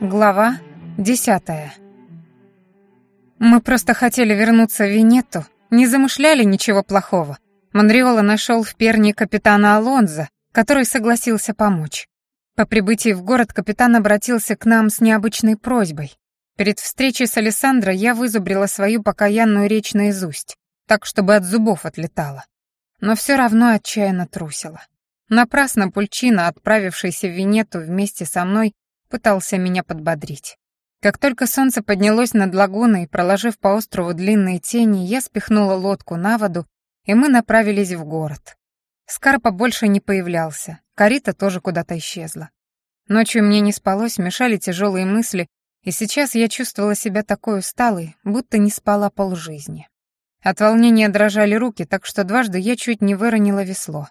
Глава десятая. Мы просто хотели вернуться в Венетту, не замышляли ничего плохого. Монреола нашел в Перне капитана Алонза, который согласился помочь. По прибытии в город капитан обратился к нам с необычной просьбой. Перед встречей с Александро я вызубрила свою покаянную речь наизусть, так, чтобы от зубов отлетала. Но все равно отчаянно трусила. Напрасно Пульчина, отправившийся в Венету вместе со мной, пытался меня подбодрить. Как только солнце поднялось над лагуной, проложив по острову длинные тени, я спихнула лодку на воду, и мы направились в город. Скарпа больше не появлялся, Карита тоже куда-то исчезла. Ночью мне не спалось, мешали тяжелые мысли, и сейчас я чувствовала себя такой усталой, будто не спала полжизни. От волнения дрожали руки, так что дважды я чуть не выронила весло.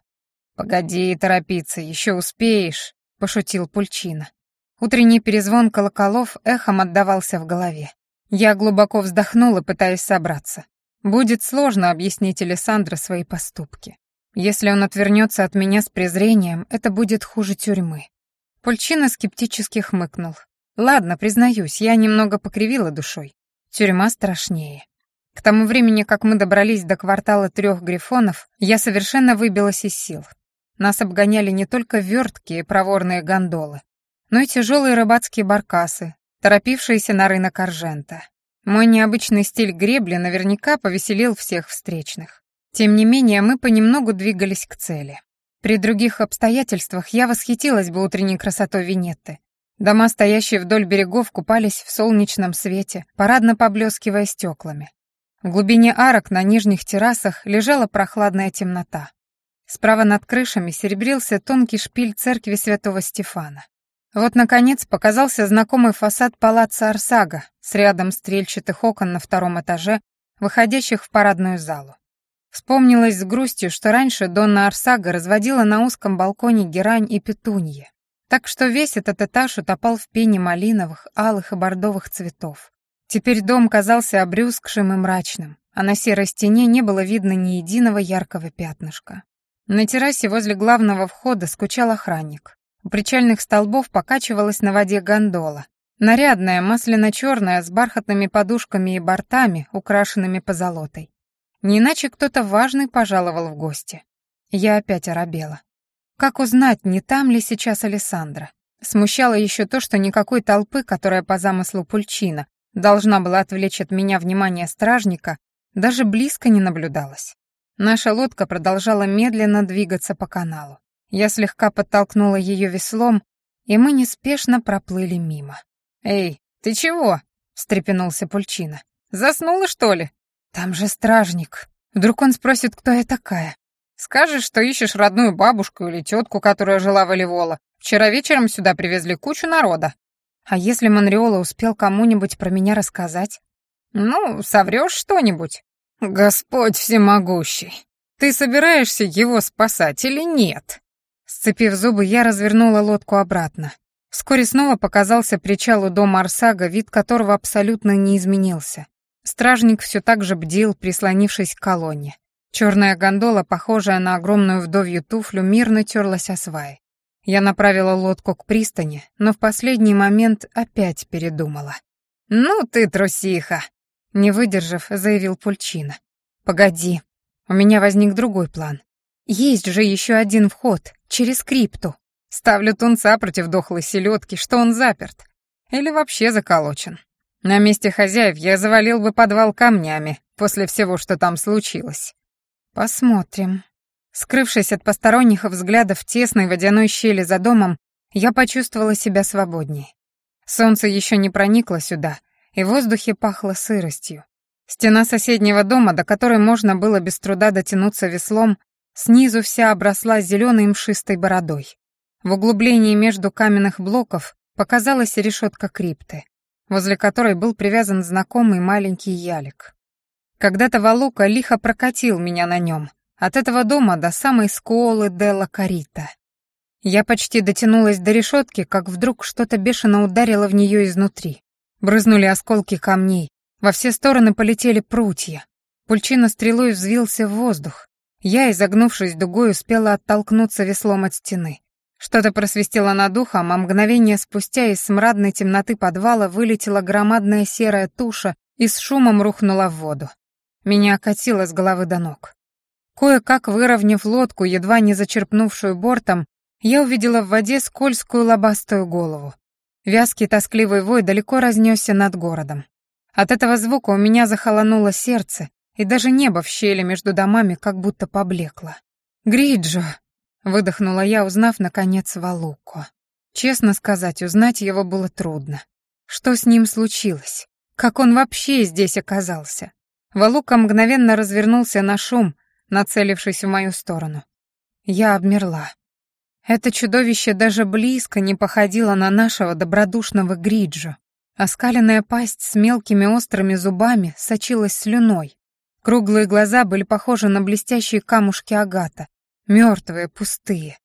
«Погоди торопиться, еще успеешь», — пошутил Пульчина. Утренний перезвон колоколов эхом отдавался в голове. Я глубоко вздохнула, пытаясь собраться. Будет сложно объяснить Александра свои поступки. Если он отвернется от меня с презрением, это будет хуже тюрьмы. Пульчина скептически хмыкнул. Ладно, признаюсь, я немного покривила душой. Тюрьма страшнее. К тому времени, как мы добрались до квартала трех грифонов, я совершенно выбилась из сил. Нас обгоняли не только верткие проворные гондолы, но и тяжелые рыбацкие баркасы, торопившиеся на рынок Аржента. Мой необычный стиль гребли наверняка повеселил всех встречных. Тем не менее, мы понемногу двигались к цели. При других обстоятельствах я восхитилась бы утренней красотой Венетты. Дома, стоящие вдоль берегов, купались в солнечном свете, парадно поблескивая стеклами. В глубине арок на нижних террасах лежала прохладная темнота. Справа над крышами серебрился тонкий шпиль церкви святого Стефана. Вот, наконец, показался знакомый фасад палаца Арсага с рядом стрельчатых окон на втором этаже, выходящих в парадную залу. Вспомнилось с грустью, что раньше Донна Арсага разводила на узком балконе герань и петуньи, так что весь этот этаж утопал в пене малиновых, алых и бордовых цветов. Теперь дом казался обрюзгшим и мрачным, а на серой стене не было видно ни единого яркого пятнышка. На террасе возле главного входа скучал охранник. У причальных столбов покачивалась на воде гондола. Нарядная, масляно-черная, с бархатными подушками и бортами, украшенными позолотой. Не иначе кто-то важный пожаловал в гости. Я опять оробела. Как узнать, не там ли сейчас Александра? Смущало еще то, что никакой толпы, которая по замыслу Пульчина должна была отвлечь от меня внимание стражника, даже близко не наблюдалось. Наша лодка продолжала медленно двигаться по каналу. Я слегка подтолкнула ее веслом, и мы неспешно проплыли мимо. «Эй, ты чего?» — встрепенулся Пульчина. «Заснула, что ли?» «Там же стражник. Вдруг он спросит, кто я такая?» «Скажешь, что ищешь родную бабушку или тетку, которая жила в Оливола. Вчера вечером сюда привезли кучу народа». «А если Монреола успел кому-нибудь про меня рассказать?» «Ну, соврешь что-нибудь». «Господь всемогущий, ты собираешься его спасать или нет?» Сцепив зубы, я развернула лодку обратно. Вскоре снова показался причал у дома Арсага, вид которого абсолютно не изменился. Стражник все так же бдил, прислонившись к колонне. Черная гондола, похожая на огромную вдовью туфлю, мирно терлась о сваи. Я направила лодку к пристани, но в последний момент опять передумала. «Ну ты трусиха!» Не выдержав, заявил Пульчина. «Погоди, у меня возник другой план. Есть же еще один вход, через крипту. Ставлю тунца против дохлой селедки, что он заперт. Или вообще заколочен. На месте хозяев я завалил бы подвал камнями после всего, что там случилось. Посмотрим. Скрывшись от посторонних взглядов в тесной водяной щели за домом, я почувствовала себя свободнее. Солнце еще не проникло сюда, и в воздухе пахло сыростью. Стена соседнего дома, до которой можно было без труда дотянуться веслом, Снизу вся обросла зеленой мшистой бородой. В углублении между каменных блоков показалась решетка крипты, возле которой был привязан знакомый маленький ялик. Когда-то Валука лихо прокатил меня на нем, от этого дома до самой сколы Делла Карита. Я почти дотянулась до решетки, как вдруг что-то бешено ударило в нее изнутри. Брызнули осколки камней, во все стороны полетели прутья. Пульчина стрелой взвился в воздух, Я, изогнувшись дугой, успела оттолкнуться веслом от стены. Что-то просвистело над ухом, а мгновение спустя из смрадной темноты подвала вылетела громадная серая туша и с шумом рухнула в воду. Меня окатило с головы до ног. Кое-как выровняв лодку, едва не зачерпнувшую бортом, я увидела в воде скользкую лобастую голову. Вязкий тоскливый вой далеко разнесся над городом. От этого звука у меня захолонуло сердце, и даже небо в щели между домами как будто поблекло. «Гриджо!» — выдохнула я, узнав, наконец, Валуко. Честно сказать, узнать его было трудно. Что с ним случилось? Как он вообще здесь оказался? Валука мгновенно развернулся на шум, нацелившись в мою сторону. Я обмерла. Это чудовище даже близко не походило на нашего добродушного Гриджо. Оскаленная пасть с мелкими острыми зубами сочилась слюной. Круглые глаза были похожи на блестящие камушки агата, мертвые, пустые.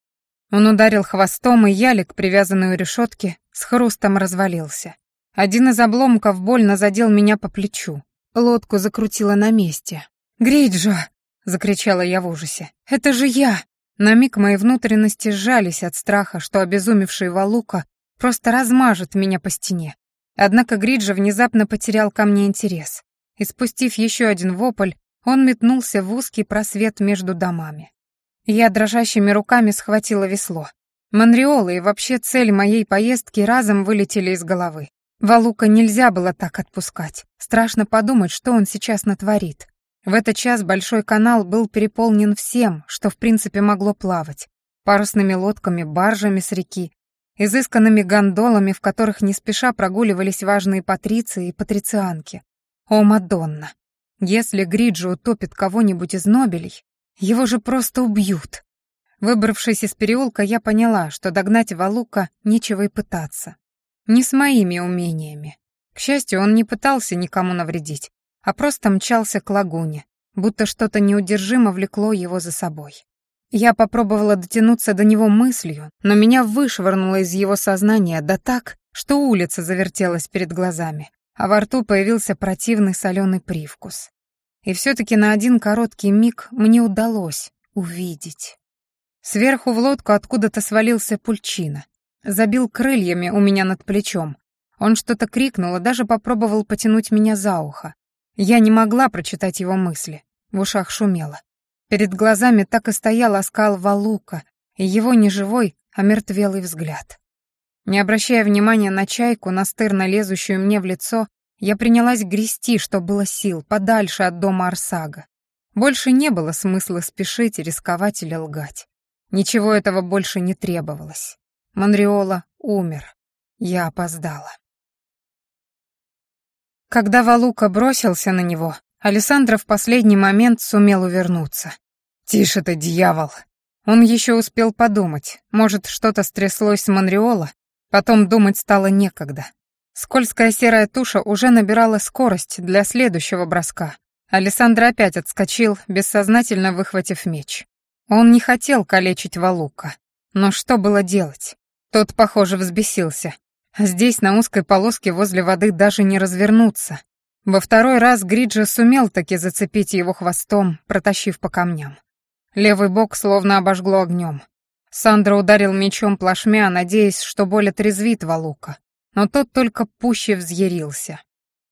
Он ударил хвостом, и ялик, привязанный у решетки, с хрустом развалился. Один из обломков больно задел меня по плечу. Лодку закрутило на месте. «Гриджо!» — закричала я в ужасе. «Это же я!» На миг мои внутренности сжались от страха, что обезумевший Валука просто размажет меня по стене. Однако Гриджа внезапно потерял ко мне интерес. И спустив еще один вопль, он метнулся в узкий просвет между домами. Я дрожащими руками схватила весло. Монреола и вообще цель моей поездки разом вылетели из головы. Валука нельзя было так отпускать. Страшно подумать, что он сейчас натворит. В этот час большой канал был переполнен всем, что в принципе могло плавать. Парусными лодками, баржами с реки, изысканными гондолами, в которых не спеша прогуливались важные патриции и патрицианки. О, Мадонна! Если Гриджи утопит кого-нибудь из Нобелей, его же просто убьют. Выбравшись из переулка, я поняла, что догнать Валука нечего и пытаться. Не с моими умениями. К счастью, он не пытался никому навредить а просто мчался к лагуне, будто что-то неудержимо влекло его за собой. Я попробовала дотянуться до него мыслью, но меня вышвырнуло из его сознания да так, что улица завертелась перед глазами, а во рту появился противный соленый привкус. И все-таки на один короткий миг мне удалось увидеть. Сверху в лодку откуда-то свалился пульчина, забил крыльями у меня над плечом. Он что-то крикнул и даже попробовал потянуть меня за ухо, я не могла прочитать его мысли, в ушах шумело. Перед глазами так и стоял оскал Валука и его не живой, а мертвелый взгляд. Не обращая внимания на чайку, настырно лезущую мне в лицо, я принялась грести, что было сил, подальше от дома Арсага. Больше не было смысла спешить, рисковать или лгать. Ничего этого больше не требовалось. Монреола умер. Я опоздала. Когда Валука бросился на него, Александра в последний момент сумел увернуться. «Тише ты, дьявол!» Он еще успел подумать, может, что-то стряслось с Монреола, потом думать стало некогда. Скользкая серая туша уже набирала скорость для следующего броска. Александр опять отскочил, бессознательно выхватив меч. Он не хотел калечить Валука. Но что было делать? Тот, похоже, взбесился. Здесь, на узкой полоске возле воды, даже не развернуться. Во второй раз Гриджа сумел таки зацепить его хвостом, протащив по камням. Левый бок словно обожгло огнем. Сандра ударил мечом плашмя, надеясь, что боль отрезвит Валука. Но тот только пуще взъярился.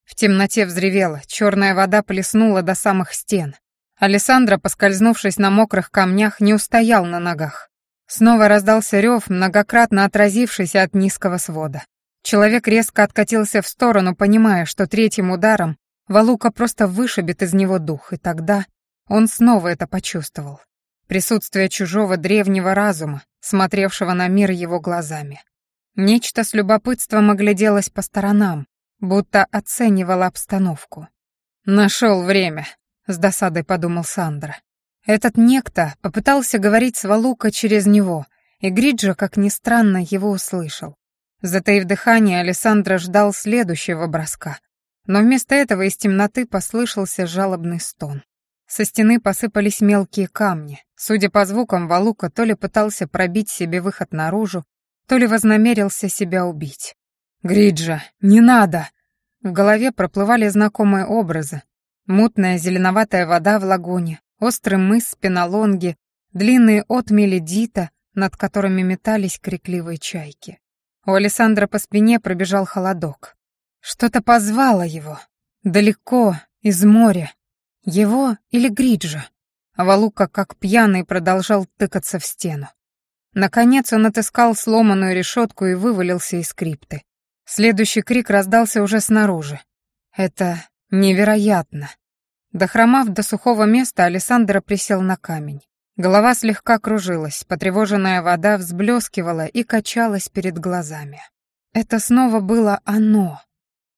В темноте взревело, черная вода плеснула до самых стен. Александра, поскользнувшись на мокрых камнях, не устоял на ногах. Снова раздался рев, многократно отразившийся от низкого свода. Человек резко откатился в сторону, понимая, что третьим ударом Валука просто вышибет из него дух, и тогда он снова это почувствовал. Присутствие чужого древнего разума, смотревшего на мир его глазами. Нечто с любопытством огляделось по сторонам, будто оценивало обстановку. «Нашел время», — с досадой подумал Сандра. Этот некто попытался говорить с Валука через него, и Гриджа, как ни странно, его услышал. Затаив дыхание, Александра ждал следующего броска. Но вместо этого из темноты послышался жалобный стон. Со стены посыпались мелкие камни. Судя по звукам, Валука то ли пытался пробить себе выход наружу, то ли вознамерился себя убить. «Гриджа, не надо!» В голове проплывали знакомые образы. Мутная зеленоватая вода в лагуне, острый мыс спинолонги, длинные отмели дита, над которыми метались крикливые чайки. У Александра по спине пробежал холодок. Что-то позвало его. Далеко, из моря. Его или Гриджа. А Валука, как пьяный, продолжал тыкаться в стену. Наконец он отыскал сломанную решетку и вывалился из крипты. Следующий крик раздался уже снаружи. Это невероятно. Дохромав до сухого места, Александра присел на камень. Голова слегка кружилась, потревоженная вода взблескивала и качалась перед глазами. Это снова было оно.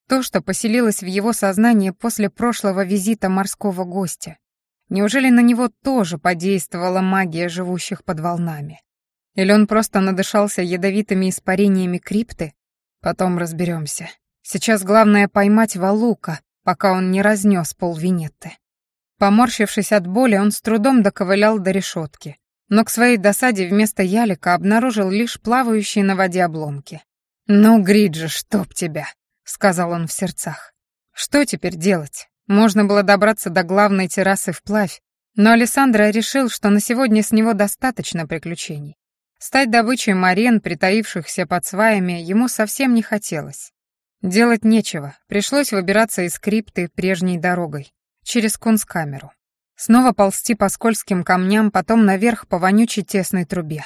То, что поселилось в его сознании после прошлого визита морского гостя. Неужели на него тоже подействовала магия живущих под волнами? Или он просто надышался ядовитыми испарениями крипты? Потом разберемся. Сейчас главное поймать Валука, пока он не разнес пол Винетты. Поморщившись от боли, он с трудом доковылял до решетки, но к своей досаде вместо ялика обнаружил лишь плавающие на воде обломки. «Ну, Гриджи, чтоб тебя!» — сказал он в сердцах. «Что теперь делать? Можно было добраться до главной террасы вплавь, но Александра решил, что на сегодня с него достаточно приключений. Стать добычей марен, притаившихся под сваями, ему совсем не хотелось. Делать нечего, пришлось выбираться из крипты прежней дорогой через кунсткамеру. Снова ползти по скользким камням, потом наверх по вонючей тесной трубе.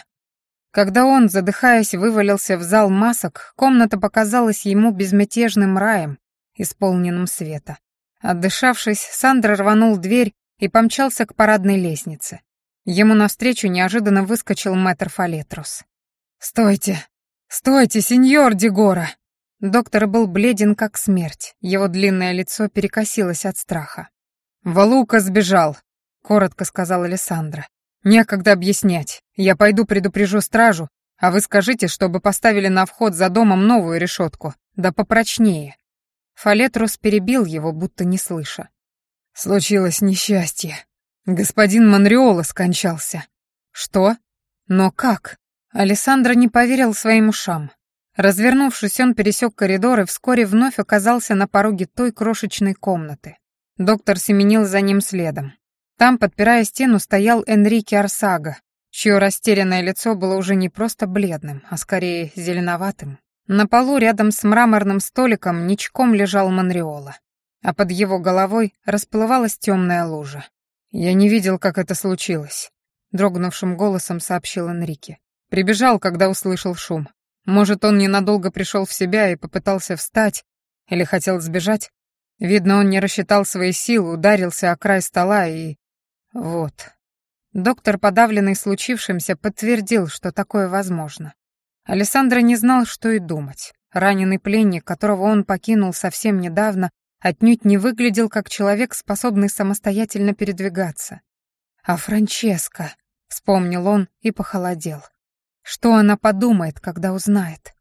Когда он, задыхаясь, вывалился в зал масок, комната показалась ему безмятежным раем, исполненным света. Отдышавшись, Сандра рванул дверь и помчался к парадной лестнице. Ему навстречу неожиданно выскочил мэтр Фалетрус. «Стойте! Стойте, сеньор Дегора!» Доктор был бледен как смерть, его длинное лицо перекосилось от страха. «Валука сбежал», — коротко сказал Александра. «Некогда объяснять. Я пойду предупрежу стражу, а вы скажите, чтобы поставили на вход за домом новую решетку, да попрочнее». Фалетрус перебил его, будто не слыша. «Случилось несчастье. Господин Монреола скончался». «Что? Но как?» Александра не поверил своим ушам. Развернувшись, он пересек коридор и вскоре вновь оказался на пороге той крошечной комнаты. Доктор семенил за ним следом. Там, подпирая стену, стоял Энрике Арсага, чье растерянное лицо было уже не просто бледным, а скорее зеленоватым. На полу рядом с мраморным столиком ничком лежал Монреола, а под его головой расплывалась темная лужа. «Я не видел, как это случилось», — дрогнувшим голосом сообщил Энрике. Прибежал, когда услышал шум. Может, он ненадолго пришел в себя и попытался встать или хотел сбежать, Видно, он не рассчитал свои силы, ударился о край стола и... Вот. Доктор, подавленный случившимся, подтвердил, что такое возможно. Александра не знал, что и думать. Раненый пленник, которого он покинул совсем недавно, отнюдь не выглядел как человек, способный самостоятельно передвигаться. «А Франческа», — вспомнил он и похолодел. «Что она подумает, когда узнает?»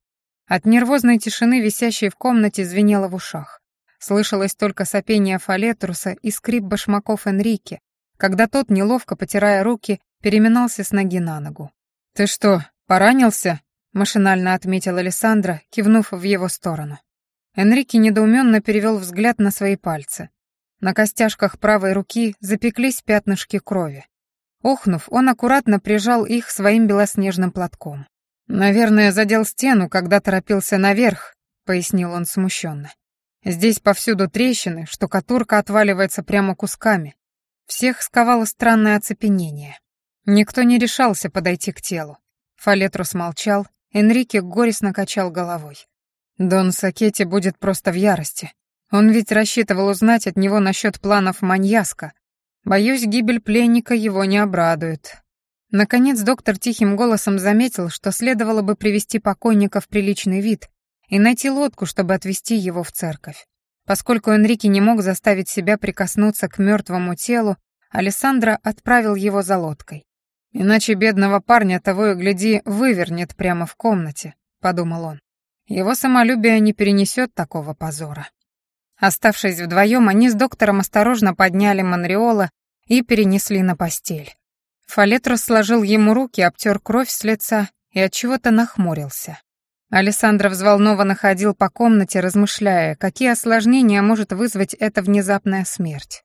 От нервозной тишины, висящей в комнате, звенело в ушах. Слышалось только сопение Фалетруса и скрип башмаков Энрике, когда тот, неловко потирая руки, переминался с ноги на ногу. «Ты что, поранился?» — машинально отметил Александра, кивнув в его сторону. Энрике недоуменно перевел взгляд на свои пальцы. На костяшках правой руки запеклись пятнышки крови. Охнув, он аккуратно прижал их своим белоснежным платком. «Наверное, задел стену, когда торопился наверх», — пояснил он смущенно. Здесь повсюду трещины, штукатурка отваливается прямо кусками. Всех сковало странное оцепенение. Никто не решался подойти к телу. Фалетрус молчал, Энрике горестно качал головой. Дон Сакетти будет просто в ярости. Он ведь рассчитывал узнать от него насчет планов маньяска. Боюсь, гибель пленника его не обрадует. Наконец доктор тихим голосом заметил, что следовало бы привести покойника в приличный вид и найти лодку, чтобы отвезти его в церковь. Поскольку Энрике не мог заставить себя прикоснуться к мертвому телу, Алессандро отправил его за лодкой. «Иначе бедного парня того и гляди вывернет прямо в комнате», — подумал он. Его самолюбие не перенесет такого позора. Оставшись вдвоем, они с доктором осторожно подняли Монреола и перенесли на постель. Фалетрус сложил ему руки, обтер кровь с лица и от чего то нахмурился. Александра взволнованно ходил по комнате, размышляя, какие осложнения может вызвать эта внезапная смерть.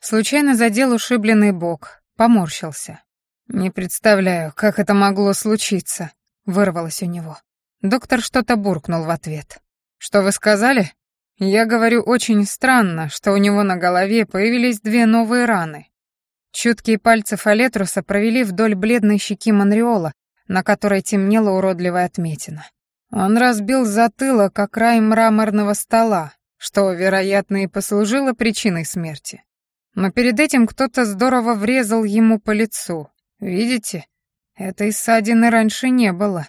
Случайно задел ушибленный бок, поморщился. «Не представляю, как это могло случиться», — вырвалось у него. Доктор что-то буркнул в ответ. «Что вы сказали?» «Я говорю, очень странно, что у него на голове появились две новые раны». Чуткие пальцы Фалетруса провели вдоль бледной щеки Монреола, на которой темнела уродливая отметина. Он разбил затылок о край мраморного стола, что, вероятно, и послужило причиной смерти. Но перед этим кто-то здорово врезал ему по лицу. Видите? Этой ссадины раньше не было.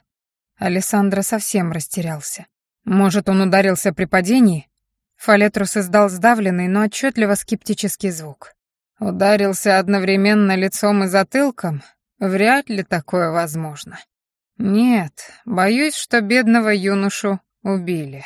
Александра совсем растерялся. Может, он ударился при падении? Фалетрус издал сдавленный, но отчетливо скептический звук. Ударился одновременно лицом и затылком? Вряд ли такое возможно. Нет, боюсь, что бедного юношу убили.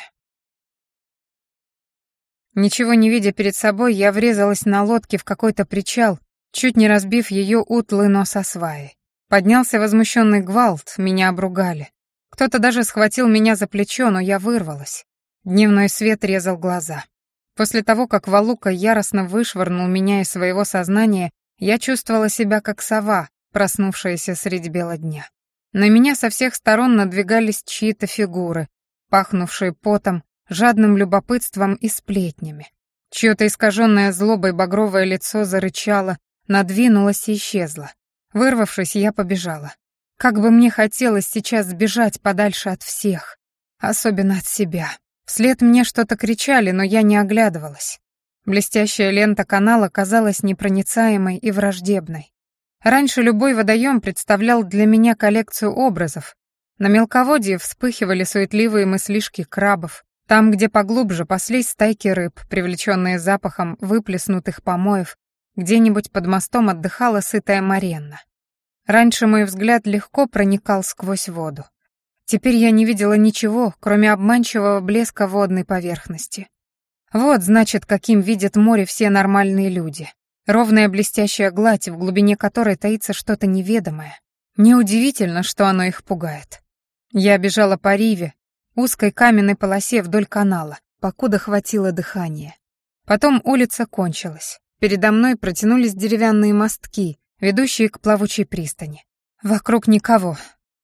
Ничего не видя перед собой, я врезалась на лодке в какой-то причал, чуть не разбив ее утлый нос о сваи. Поднялся возмущенный гвалт, меня обругали. Кто-то даже схватил меня за плечо, но я вырвалась. Дневной свет резал глаза. После того, как Валука яростно вышвырнул меня из своего сознания, я чувствовала себя как сова, проснувшаяся средь бела дня. На меня со всех сторон надвигались чьи-то фигуры, пахнувшие потом, жадным любопытством и сплетнями. Чье-то искаженное злобой багровое лицо зарычало, надвинулось и исчезло. Вырвавшись, я побежала. Как бы мне хотелось сейчас сбежать подальше от всех, особенно от себя. Вслед мне что-то кричали, но я не оглядывалась. Блестящая лента канала казалась непроницаемой и враждебной. Раньше любой водоем представлял для меня коллекцию образов. На мелководье вспыхивали суетливые мыслишки крабов. Там, где поглубже, паслись стайки рыб, привлеченные запахом выплеснутых помоев, где-нибудь под мостом отдыхала сытая Маренна. Раньше мой взгляд легко проникал сквозь воду. Теперь я не видела ничего, кроме обманчивого блеска водной поверхности. Вот, значит, каким видят море все нормальные люди. Ровная блестящая гладь, в глубине которой таится что-то неведомое. Неудивительно, что оно их пугает. Я бежала по риве, узкой каменной полосе вдоль канала, покуда хватило дыхания. Потом улица кончилась. Передо мной протянулись деревянные мостки, ведущие к плавучей пристани. Вокруг никого,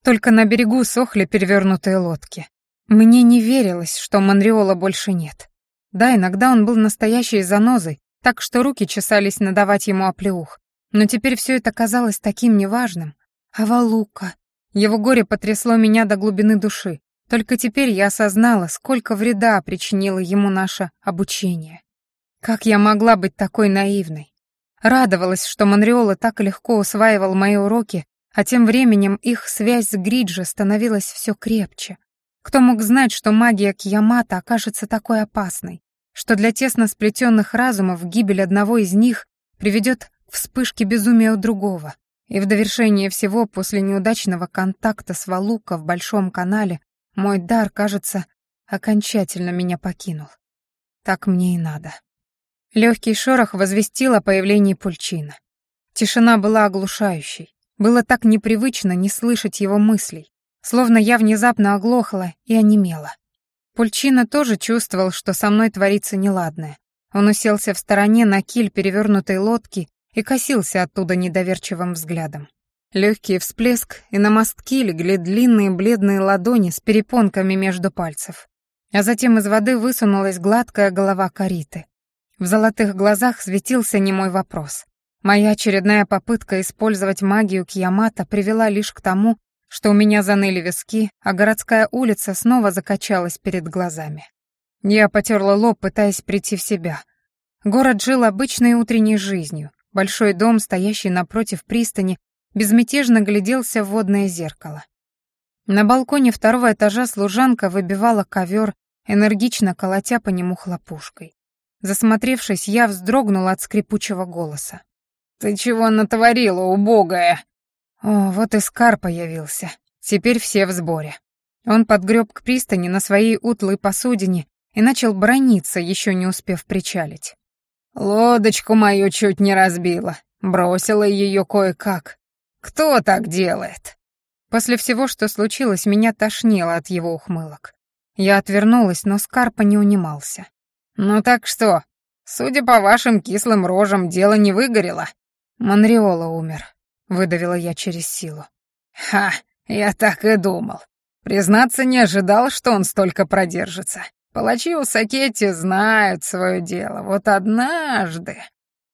только на берегу сохли перевернутые лодки. Мне не верилось, что Монреола больше нет. Да, иногда он был настоящей занозой, так что руки чесались надавать ему оплеух. Но теперь все это казалось таким неважным. А Валука... Его горе потрясло меня до глубины души. Только теперь я осознала, сколько вреда причинило ему наше обучение. Как я могла быть такой наивной? Радовалась, что Монреола так легко усваивал мои уроки а тем временем их связь с Гриджи становилась все крепче. Кто мог знать, что магия Кьямата окажется такой опасной, что для тесно сплетенных разумов гибель одного из них приведет к вспышке безумия у другого, и в довершение всего после неудачного контакта с Валука в Большом канале мой дар, кажется, окончательно меня покинул. Так мне и надо. Легкий шорох возвестил о появлении Пульчина. Тишина была оглушающей. Было так непривычно не слышать его мыслей, словно я внезапно оглохла и онемела. Пульчина тоже чувствовал, что со мной творится неладное. Он уселся в стороне на киль перевернутой лодки и косился оттуда недоверчивым взглядом. Легкий всплеск, и на мостки легли длинные бледные ладони с перепонками между пальцев. А затем из воды высунулась гладкая голова Кариты. В золотых глазах светился немой вопрос. Моя очередная попытка использовать магию Кьямата привела лишь к тому, что у меня заныли виски, а городская улица снова закачалась перед глазами. Я потерла лоб, пытаясь прийти в себя. Город жил обычной утренней жизнью. Большой дом, стоящий напротив пристани, безмятежно гляделся в водное зеркало. На балконе второго этажа служанка выбивала ковер, энергично колотя по нему хлопушкой. Засмотревшись, я вздрогнула от скрипучего голоса. «Ты чего натворила, убогая?» О, вот и Скар появился. Теперь все в сборе. Он подгреб к пристани на своей утлой посудине и начал брониться, еще не успев причалить. «Лодочку мою чуть не разбила. Бросила ее кое-как. Кто так делает?» После всего, что случилось, меня тошнило от его ухмылок. Я отвернулась, но Скарпа не унимался. «Ну так что, Судя по вашим кислым рожам, дело не выгорело. Монреола умер, выдавила я через силу. Ха, я так и думал. Признаться, не ожидал, что он столько продержится. Палачи у Сакетти знают свое дело. Вот однажды...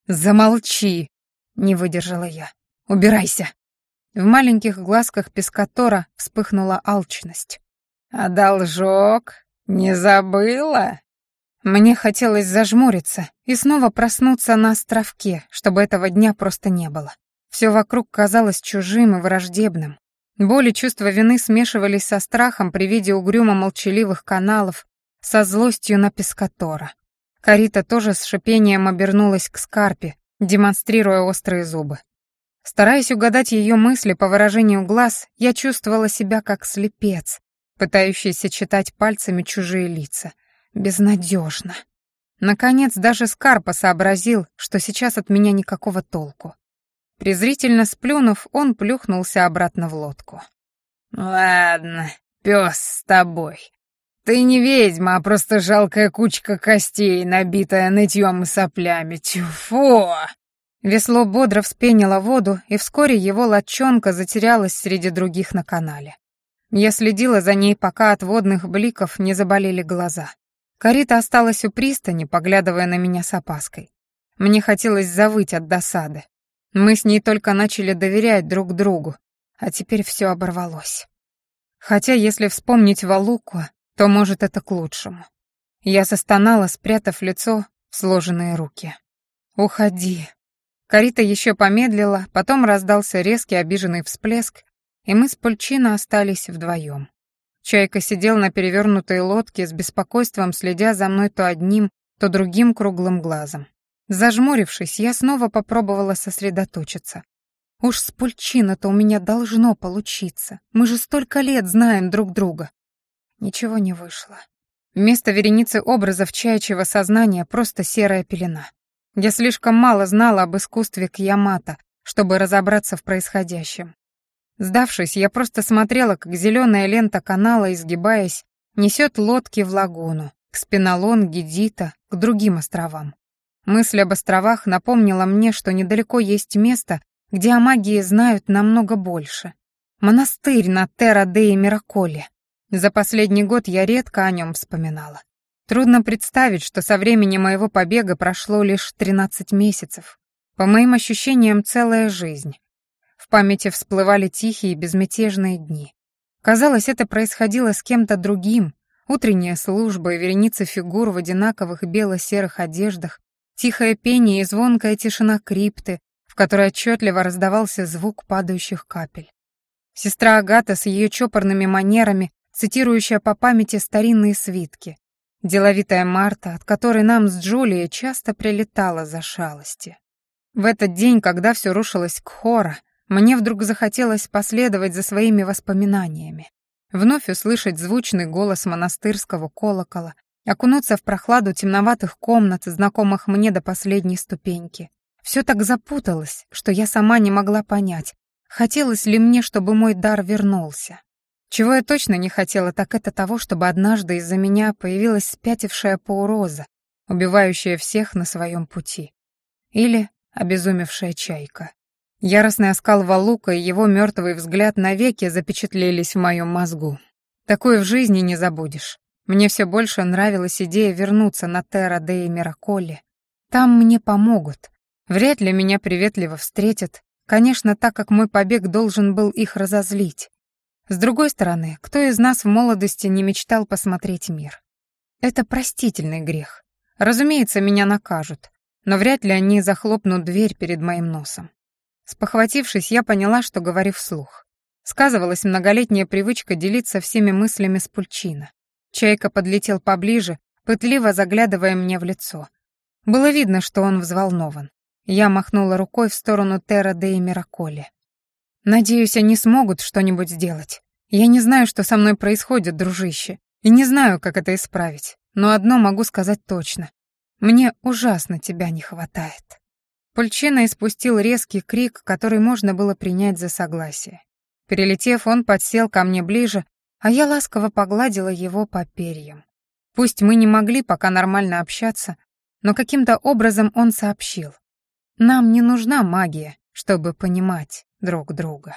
Замолчи, не выдержала я. Убирайся. В маленьких глазках Пескатора вспыхнула алчность. А должок не забыла? Мне хотелось зажмуриться и снова проснуться на островке, чтобы этого дня просто не было. Все вокруг казалось чужим и враждебным. Боль и чувство вины смешивались со страхом при виде угрюмо-молчаливых каналов, со злостью на Пескатора. Карита тоже с шипением обернулась к Скарпе, демонстрируя острые зубы. Стараясь угадать ее мысли по выражению глаз, я чувствовала себя как слепец, пытающийся читать пальцами чужие лица — Безнадежно. Наконец даже Скарпа сообразил, что сейчас от меня никакого толку. Презрительно сплюнув, он плюхнулся обратно в лодку. «Ладно, пес с тобой. Ты не ведьма, а просто жалкая кучка костей, набитая нытьем и соплями. Тьфу!» Весло бодро вспенило воду, и вскоре его лодчонка затерялась среди других на канале. Я следила за ней, пока от водных бликов не заболели глаза. Карита осталась у пристани, поглядывая на меня с опаской. Мне хотелось завыть от досады. Мы с ней только начали доверять друг другу, а теперь все оборвалось. Хотя, если вспомнить Валуку, то, может, это к лучшему. Я застонала, спрятав лицо в сложенные руки. «Уходи». Карита еще помедлила, потом раздался резкий обиженный всплеск, и мы с Пульчино остались вдвоем. Чайка сидел на перевернутой лодке с беспокойством, следя за мной то одним, то другим круглым глазом. Зажмурившись, я снова попробовала сосредоточиться. Уж с пульчина-то у меня должно получиться. Мы же столько лет знаем друг друга. Ничего не вышло. Вместо вереницы образов чаячьего сознания просто серая пелена. Я слишком мало знала об искусстве Кьямата, чтобы разобраться в происходящем. Сдавшись, я просто смотрела, как зеленая лента канала, изгибаясь, несет лодки в лагуну, к Спиналон, Гедита, к другим островам. Мысль об островах напомнила мне, что недалеко есть место, где о магии знают намного больше. Монастырь на Терра-де Мираколе. За последний год я редко о нем вспоминала. Трудно представить, что со времени моего побега прошло лишь 13 месяцев. По моим ощущениям, целая жизнь. В памяти всплывали тихие безмятежные дни. Казалось, это происходило с кем-то другим. Утренняя служба и вереница фигур в одинаковых бело-серых одеждах, тихое пение и звонкая тишина крипты, в которой отчетливо раздавался звук падающих капель. Сестра Агата с ее чопорными манерами, цитирующая по памяти старинные свитки. Деловитая Марта, от которой нам с Джулией часто прилетала за шалости. В этот день, когда все рушилось к хора, мне вдруг захотелось последовать за своими воспоминаниями, вновь услышать звучный голос монастырского колокола, окунуться в прохладу темноватых комнат, знакомых мне до последней ступеньки. Все так запуталось, что я сама не могла понять, хотелось ли мне, чтобы мой дар вернулся. Чего я точно не хотела, так это того, чтобы однажды из-за меня появилась спятившая пауроза, убивающая всех на своем пути. Или обезумевшая чайка. Яростный оскал Валука и его мертвый взгляд навеки запечатлелись в моем мозгу. Такое в жизни не забудешь. Мне все больше нравилась идея вернуться на Терра де Мираколе. Там мне помогут. Вряд ли меня приветливо встретят. Конечно, так как мой побег должен был их разозлить. С другой стороны, кто из нас в молодости не мечтал посмотреть мир? Это простительный грех. Разумеется, меня накажут, но вряд ли они захлопнут дверь перед моим носом. Спохватившись, я поняла, что говорю вслух. Сказывалась многолетняя привычка делиться всеми мыслями с Пульчино. Чайка подлетел поближе, пытливо заглядывая мне в лицо. Было видно, что он взволнован. Я махнула рукой в сторону Терра де Мираколи. «Надеюсь, они смогут что-нибудь сделать. Я не знаю, что со мной происходит, дружище, и не знаю, как это исправить. Но одно могу сказать точно. Мне ужасно тебя не хватает». Пульчина испустил резкий крик, который можно было принять за согласие. Перелетев, он подсел ко мне ближе, а я ласково погладила его по перьям. Пусть мы не могли пока нормально общаться, но каким-то образом он сообщил. Нам не нужна магия, чтобы понимать друг друга.